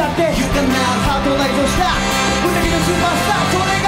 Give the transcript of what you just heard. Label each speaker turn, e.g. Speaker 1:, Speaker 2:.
Speaker 1: だって行かなハート内蔵した。無敵のスーパースター